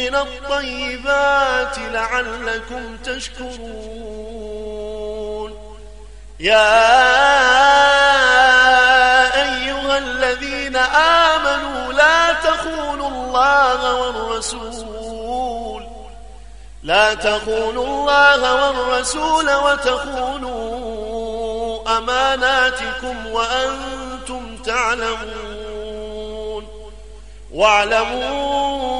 من الطيبات لعلكم تشكرون. يا أيها الذين آمنوا لا تخونوا الله والرسول لا تخونوا الله والرسول وتخونوا أماناتكم وأنتم تعلمون. واعلموا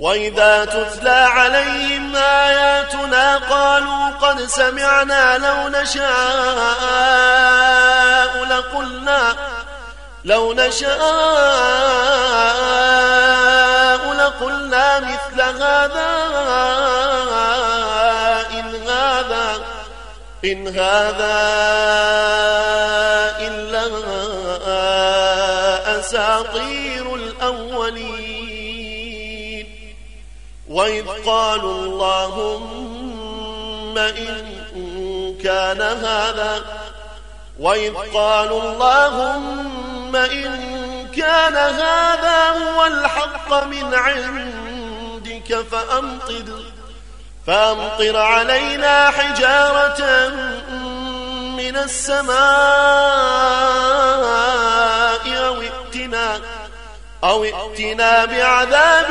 وإذا تتلى عليهم آياتنا قالوا قد سمعنا لو نشاء لقلنا لو نشاء لقلنا مثل هذا إن هذا إن هذا إلا أساطير الأولين وإذ قالوا اللهم إن كان هذا وإذ قالوا اللهم إن كان هذا هو الحق من عندك فأمطر فأمطر علينا حجارة من السماء أو ائتنا, أو ائتنا بعذاب